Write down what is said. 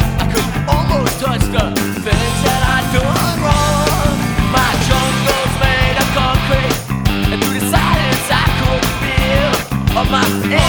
I could almost touch the things that I done wrong. My jungle's made of concrete, and through the silence I could feel my.